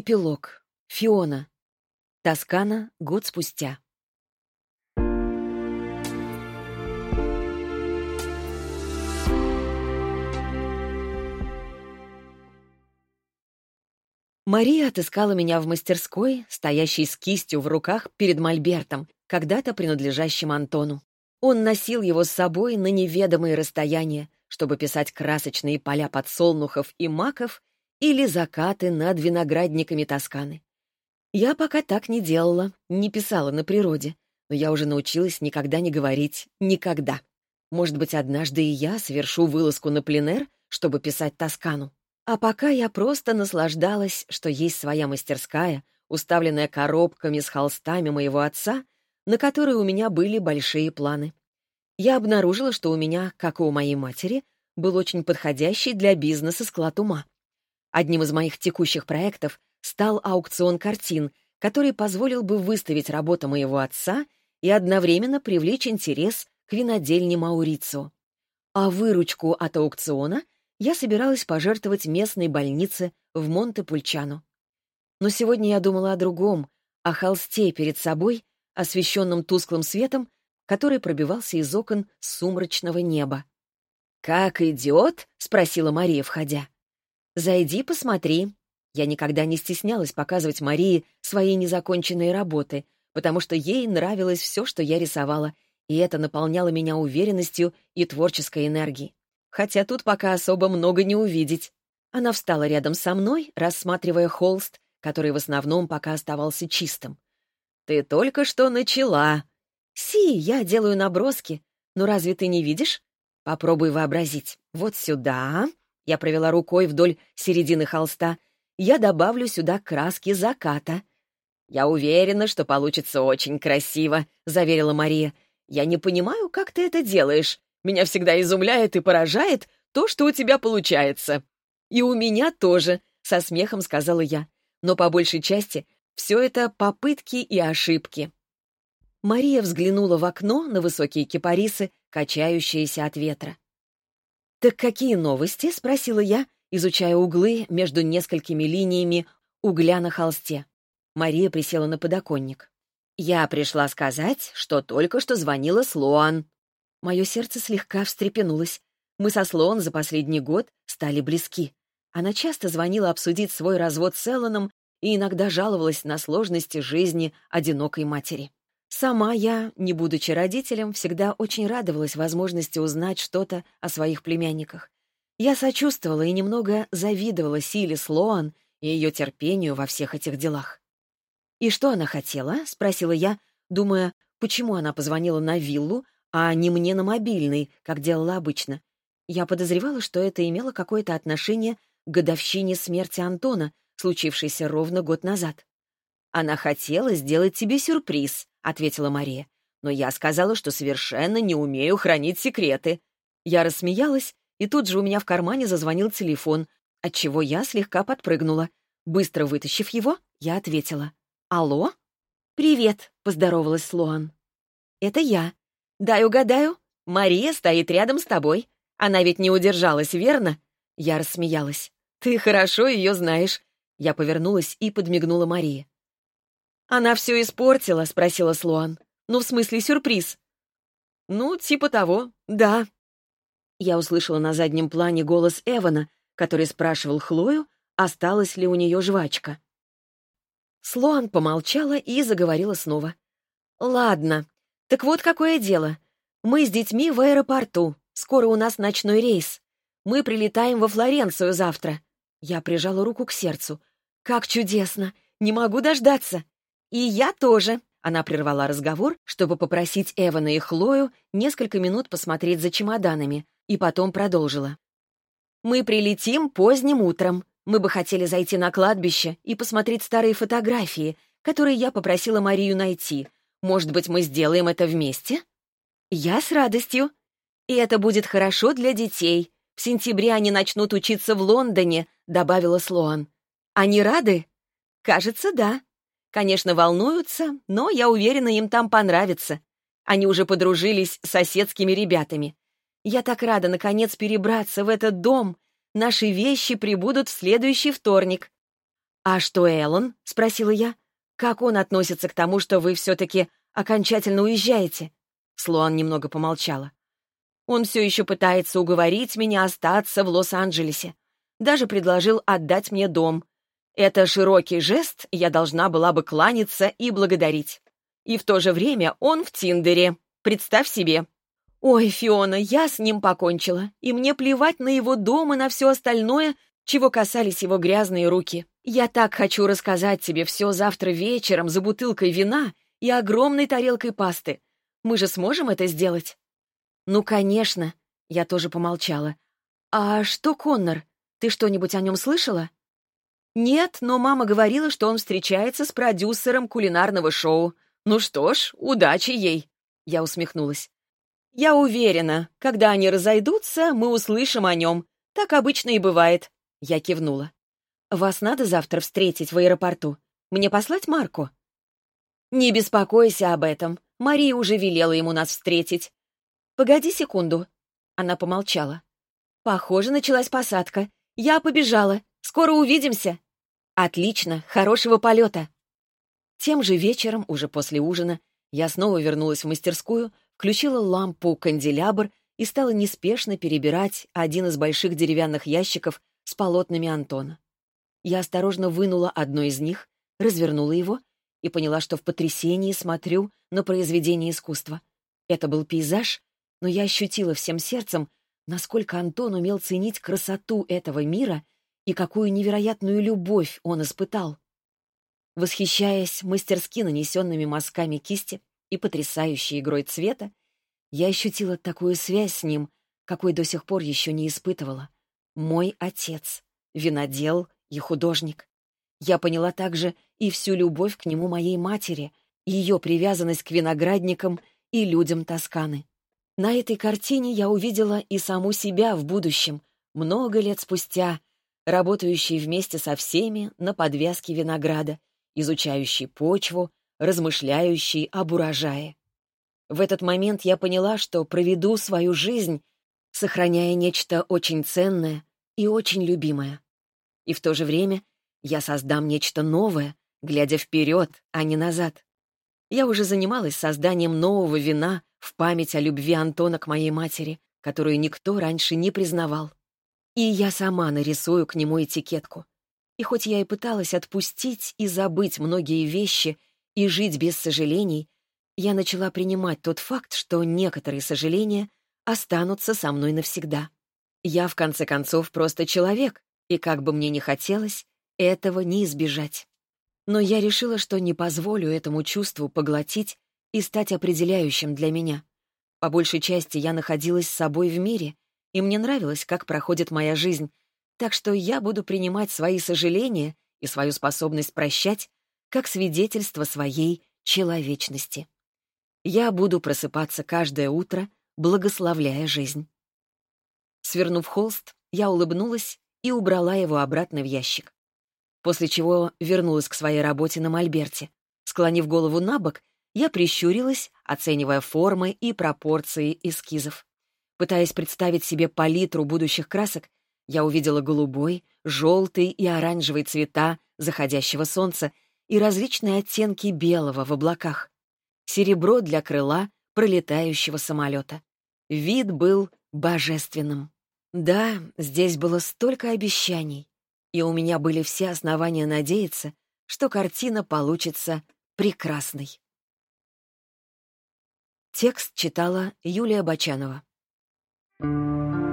Эпилог. Фиона. Тоскана. Год спустя. Мария отыскала меня в мастерской, стоящей с кистью в руках перед мольбертом, когда-то принадлежащим Антону. Он носил его с собой на неведомые расстояния, чтобы писать красочные поля подсолнухов и маков или закаты над виноградниками Тосканы. Я пока так не делала, не писала на природе, но я уже научилась никогда не говорить «никогда». Может быть, однажды и я совершу вылазку на пленэр, чтобы писать Тоскану. А пока я просто наслаждалась, что есть своя мастерская, уставленная коробками с холстами моего отца, на которые у меня были большие планы. Я обнаружила, что у меня, как и у моей матери, был очень подходящий для бизнеса склад ума. Одним из моих текущих проектов стал аукцион картин, который позволил бы выставить работу моего отца и одновременно привлечь интерес к винодельне Маурицио. А выручку от аукциона я собиралась пожертвовать местной больнице в Монте-Пульчано. Но сегодня я думала о другом, о холсте перед собой, освещенном тусклым светом, который пробивался из окон сумрачного неба. «Как идет?» — спросила Мария, входя. «Зайди, посмотри». Я никогда не стеснялась показывать Марии свои незаконченные работы, потому что ей нравилось все, что я рисовала, и это наполняло меня уверенностью и творческой энергией. Хотя тут пока особо много не увидеть. Она встала рядом со мной, рассматривая холст, который в основном пока оставался чистым. «Ты только что начала». «Си, я делаю наброски. Но разве ты не видишь? Попробуй вообразить. Вот сюда, я провела рукой вдоль середины холста. Я добавлю сюда краски заката. «Я уверена, что получится очень красиво», — заверила Мария. «Я не понимаю, как ты это делаешь. Меня всегда изумляет и поражает то, что у тебя получается». «И у меня тоже», — со смехом сказала я. «Но по большей части все это попытки и ошибки». Мария взглянула в окно на высокие кипарисы, качающиеся от ветра. «Так какие новости?» — спросила я, изучая углы между несколькими линиями угля на холсте. Мария присела на подоконник. «Я пришла сказать, что только что звонила Слоан». Мое сердце слегка встрепенулось. Мы со Слоан за последний год стали близки. Она часто звонила обсудить свой развод с Эллоном и иногда жаловалась на сложности жизни одинокой матери. Сама я, не будучи родителем, всегда очень радовалась возможности узнать что-то о своих племянниках. Я сочувствовала и немного завидовала силе Слоан и ее терпению во всех этих делах. «И что она хотела?» — спросила я, думая, почему она позвонила на виллу, а не мне на мобильный, как делала обычно. Я подозревала, что это имело какое-то отношение к годовщине смерти Антона, случившейся ровно год назад. Она хотела сделать тебе сюрприз, — ответила Мария. «Но я сказала, что совершенно не умею хранить секреты». Я рассмеялась, и тут же у меня в кармане зазвонил телефон, отчего я слегка подпрыгнула. Быстро вытащив его, я ответила. «Алло?» «Привет», — поздоровалась Слоан. «Это я. Дай угадаю. Мария стоит рядом с тобой. Она ведь не удержалась, верно?» Я рассмеялась. «Ты хорошо ее знаешь». Я повернулась и подмигнула Марии. «Она все испортила?» — спросила Слуан. «Ну, в смысле, сюрприз». «Ну, типа того, да». Я услышала на заднем плане голос Эвана, который спрашивал Хлою, осталась ли у нее жвачка. Слуан помолчала и заговорила снова. «Ладно. Так вот какое дело. Мы с детьми в аэропорту. Скоро у нас ночной рейс. Мы прилетаем во Флоренцию завтра». Я прижала руку к сердцу. «Как чудесно! Не могу дождаться!» «И я тоже», — она прервала разговор, чтобы попросить Эвана и Хлою несколько минут посмотреть за чемоданами, и потом продолжила. «Мы прилетим поздним утром. Мы бы хотели зайти на кладбище и посмотреть старые фотографии, которые я попросила Марию найти. Может быть, мы сделаем это вместе?» «Я с радостью. И это будет хорошо для детей. В сентябре они начнут учиться в Лондоне», — добавила Слоан. «Они рады?» «Кажется, да», Конечно, волнуются, но я уверена, им там понравится. Они уже подружились с соседскими ребятами. Я так рада, наконец, перебраться в этот дом. Наши вещи прибудут в следующий вторник. «А что Эллен?» — спросила я. «Как он относится к тому, что вы все-таки окончательно уезжаете?» Слоан немного помолчала. «Он все еще пытается уговорить меня остаться в Лос-Анджелесе. Даже предложил отдать мне дом. Это широкий жест, я должна была бы кланяться и благодарить. И в то же время он в Тиндере. Представь себе». «Ой, Фиона, я с ним покончила, и мне плевать на его дом и на все остальное, чего касались его грязные руки. Я так хочу рассказать тебе все завтра вечером за бутылкой вина и огромной тарелкой пасты. Мы же сможем это сделать?» «Ну, конечно», — я тоже помолчала. «А что Коннор? Ты что-нибудь о нем слышала?» «Нет, но мама говорила, что он встречается с продюсером кулинарного шоу. Ну что ж, удачи ей!» Я усмехнулась. «Я уверена, когда они разойдутся, мы услышим о нем. Так обычно и бывает». Я кивнула. «Вас надо завтра встретить в аэропорту. Мне послать Марку?» «Не беспокойся об этом. Мария уже велела ему нас встретить». «Погоди секунду». Она помолчала. «Похоже, началась посадка. Я побежала. Скоро увидимся». «Отлично. Хорошего полета». Тем же вечером, уже после ужина, я снова вернулась в мастерскую, включила лампу-канделябр и стала неспешно перебирать один из больших деревянных ящиков с полотнами Антона. Я осторожно вынула одно из них, развернула его и поняла, что в потрясении смотрю на произведение искусства. Это был пейзаж, но я ощутила всем сердцем, насколько Антон умел ценить красоту этого мира и какую невероятную любовь он испытал. Восхищаясь мастерски нанесенными мазками кисти и потрясающей игрой цвета, я ощутила такую связь с ним, какой до сих пор еще не испытывала. Мой отец, винодел и художник. Я поняла также и всю любовь к нему моей матери, ее привязанность к виноградникам и людям Тосканы. На этой картине я увидела и саму себя в будущем, много лет спустя, работающей вместе со всеми на подвязке винограда, изучающей почву, размышляющей об урожае. В этот момент я поняла, что проведу свою жизнь, сохраняя нечто очень ценное и очень любимое. И в то же время я создам нечто новое, глядя вперед, а не назад. Я уже занималась созданием нового вина в память о любви Антона к моей матери, которую никто раньше не признавал. И я сама нарисую к нему этикетку. И хоть я и пыталась отпустить и забыть многие вещи и жить без сожалений, я начала принимать тот факт, что некоторые сожаления останутся со мной навсегда. Я, в конце концов, просто человек, и как бы мне ни хотелось, этого не избежать. Но я решила, что не позволю этому чувству поглотить и стать определяющим для меня. По большей части я находилась с собой в мире, и мне нравилось, как проходит моя жизнь, так что я буду принимать свои сожаления и свою способность прощать как свидетельство своей человечности. Я буду просыпаться каждое утро, благословляя жизнь. Свернув холст, я улыбнулась и убрала его обратно в ящик. После чего вернулась к своей работе на мольберте. Склонив голову на бок, я прищурилась, оценивая формы и пропорции эскизов. Пытаясь представить себе палитру будущих красок, я увидела голубой, желтый и оранжевый цвета заходящего солнца и различные оттенки белого в облаках. Серебро для крыла пролетающего самолета. Вид был божественным. Да, здесь было столько обещаний, и у меня были все основания надеяться, что картина получится прекрасной. Текст читала Юлия Бочанова. Thank you.